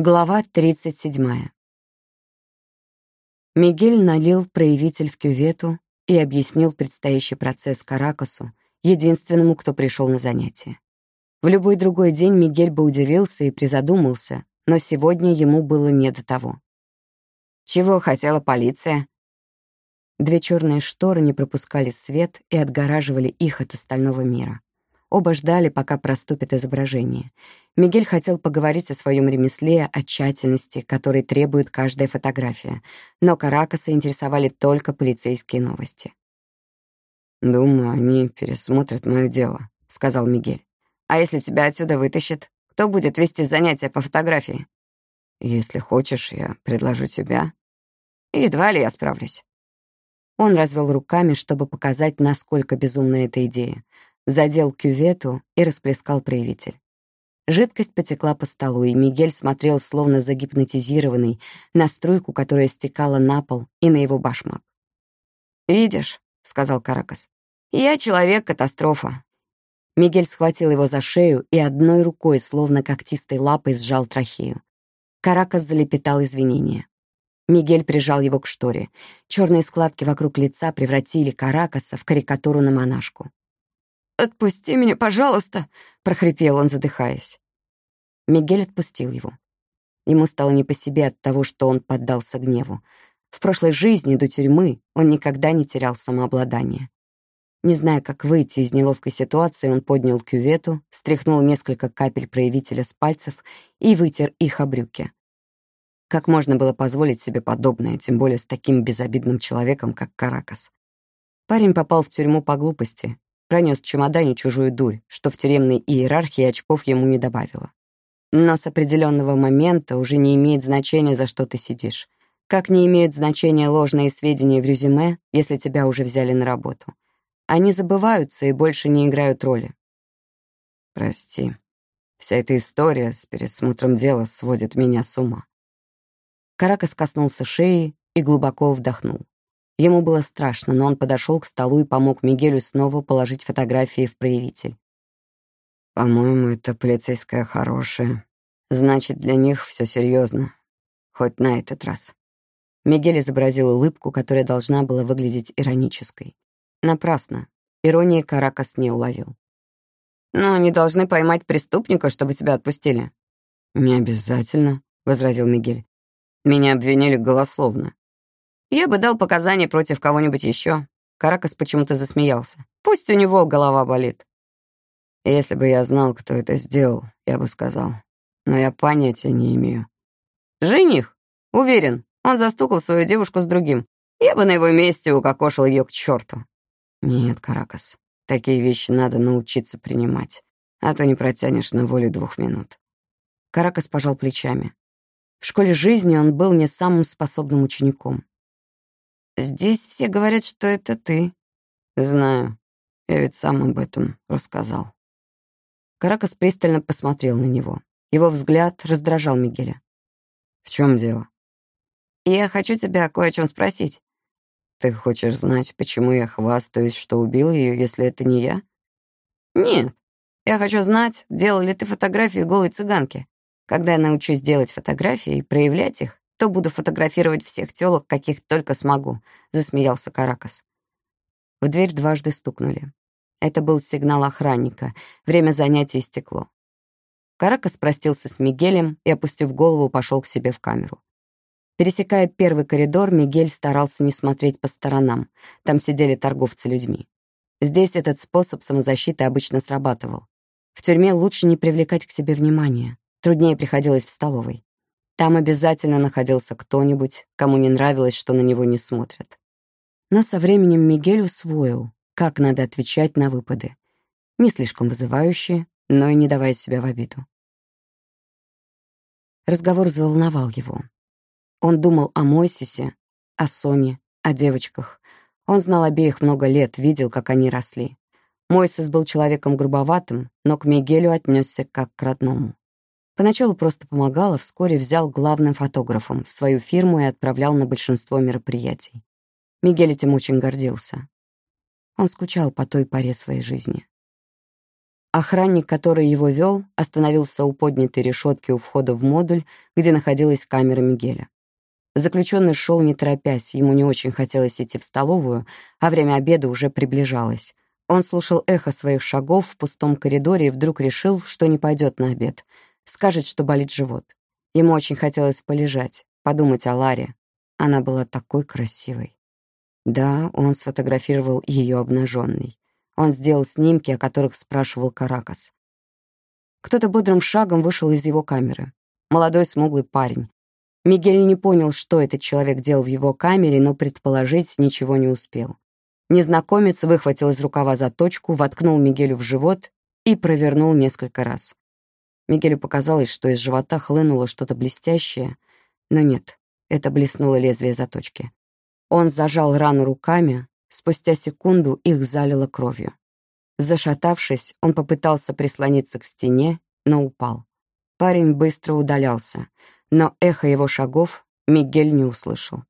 Глава 37. Мигель налил проявитель в кювету и объяснил предстоящий процесс Каракасу, единственному, кто пришел на занятие. В любой другой день Мигель бы удивился и призадумался, но сегодня ему было не до того. «Чего хотела полиция?» Две черные шторы не пропускали свет и отгораживали их от остального мира. Оба ждали, пока проступит изображение. Мигель хотел поговорить о своем ремесле, о тщательности, которой требует каждая фотография, но Каракаса интересовали только полицейские новости. «Думаю, они пересмотрят мое дело», — сказал Мигель. «А если тебя отсюда вытащат? Кто будет вести занятия по фотографии?» «Если хочешь, я предложу тебя». «Едва ли я справлюсь». Он развел руками, чтобы показать, насколько безумна эта идея задел кювету и расплескал проявитель. Жидкость потекла по столу, и Мигель смотрел, словно загипнотизированный, на струйку, которая стекала на пол и на его башмак. «Видишь», — сказал Каракас, — «я человек-катастрофа». Мигель схватил его за шею и одной рукой, словно когтистой лапой, сжал трахею. Каракас залепетал извинения. Мигель прижал его к шторе. Черные складки вокруг лица превратили Каракаса в карикатуру на монашку. «Отпусти меня, пожалуйста!» — прохрипел он, задыхаясь. Мигель отпустил его. Ему стало не по себе от того, что он поддался гневу. В прошлой жизни до тюрьмы он никогда не терял самообладание. Не зная, как выйти из неловкой ситуации, он поднял кювету, стряхнул несколько капель проявителя с пальцев и вытер их о брюки. Как можно было позволить себе подобное, тем более с таким безобидным человеком, как Каракас? Парень попал в тюрьму по глупости, пронес в чемодане чужую дурь, что в тюремной иерархии очков ему не добавило. Но с определенного момента уже не имеет значения, за что ты сидишь. Как не имеют значения ложные сведения в резюме, если тебя уже взяли на работу. Они забываются и больше не играют роли. Прости. Вся эта история с пересмотром дела сводит меня с ума. Каракас коснулся шеи и глубоко вдохнул. Ему было страшно, но он подошел к столу и помог Мигелю снова положить фотографии в проявитель. «По-моему, это полицейская хорошая. Значит, для них все серьезно. Хоть на этот раз». Мигель изобразил улыбку, которая должна была выглядеть иронической. Напрасно. Иронии Каракас не уловил. «Но они должны поймать преступника, чтобы тебя отпустили». «Не обязательно», — возразил Мигель. «Меня обвинили голословно. Я бы дал показания против кого-нибудь еще. Каракас почему-то засмеялся. Пусть у него голова болит. Если бы я знал, кто это сделал, я бы сказал. Но я понятия не имею. Жених? Уверен, он застукал свою девушку с другим. Я бы на его месте укокошил ее к черту. Нет, Каракас, такие вещи надо научиться принимать, а то не протянешь на волю двух минут. Каракас пожал плечами. В школе жизни он был не самым способным учеником. Здесь все говорят, что это ты. Знаю. Я ведь сам об этом рассказал. Каракас пристально посмотрел на него. Его взгляд раздражал Мигеля. В чем дело? Я хочу тебя кое о чем спросить. Ты хочешь знать, почему я хвастаюсь, что убил ее, если это не я? Нет. Я хочу знать, делал ли ты фотографии голой цыганки. Когда я научусь делать фотографии и проявлять их, то буду фотографировать всех тёлок, каких только смогу», — засмеялся Каракас. В дверь дважды стукнули. Это был сигнал охранника. Время занятий истекло. Каракас простился с Мигелем и, опустив голову, пошел к себе в камеру. Пересекая первый коридор, Мигель старался не смотреть по сторонам. Там сидели торговцы людьми. Здесь этот способ самозащиты обычно срабатывал. В тюрьме лучше не привлекать к себе внимания. Труднее приходилось в столовой. Там обязательно находился кто-нибудь, кому не нравилось, что на него не смотрят. Но со временем Мигель усвоил, как надо отвечать на выпады. Не слишком вызывающие, но и не давая себя в обиду. Разговор взволновал его. Он думал о Мойсисе, о Соне, о девочках. Он знал обеих много лет, видел, как они росли. Мойсис был человеком грубоватым, но к Мигелю отнесся как к родному. Поначалу просто помогал, а вскоре взял главным фотографом в свою фирму и отправлял на большинство мероприятий. Мигель этим очень гордился. Он скучал по той поре своей жизни. Охранник, который его вел, остановился у поднятой решетки у входа в модуль, где находилась камера Мигеля. Заключенный шел не торопясь, ему не очень хотелось идти в столовую, а время обеда уже приближалось. Он слушал эхо своих шагов в пустом коридоре и вдруг решил, что не пойдет на обед. Скажет, что болит живот. Ему очень хотелось полежать, подумать о Ларе. Она была такой красивой. Да, он сфотографировал ее обнаженной. Он сделал снимки, о которых спрашивал Каракас. Кто-то бодрым шагом вышел из его камеры. Молодой смуглый парень. Мигель не понял, что этот человек делал в его камере, но предположить ничего не успел. Незнакомец выхватил из рукава заточку, воткнул Мигелю в живот и провернул несколько раз. Мигелю показалось, что из живота хлынуло что-то блестящее, но нет, это блеснуло лезвие заточки. Он зажал рану руками, спустя секунду их залило кровью. Зашатавшись, он попытался прислониться к стене, но упал. Парень быстро удалялся, но эхо его шагов Мигель не услышал.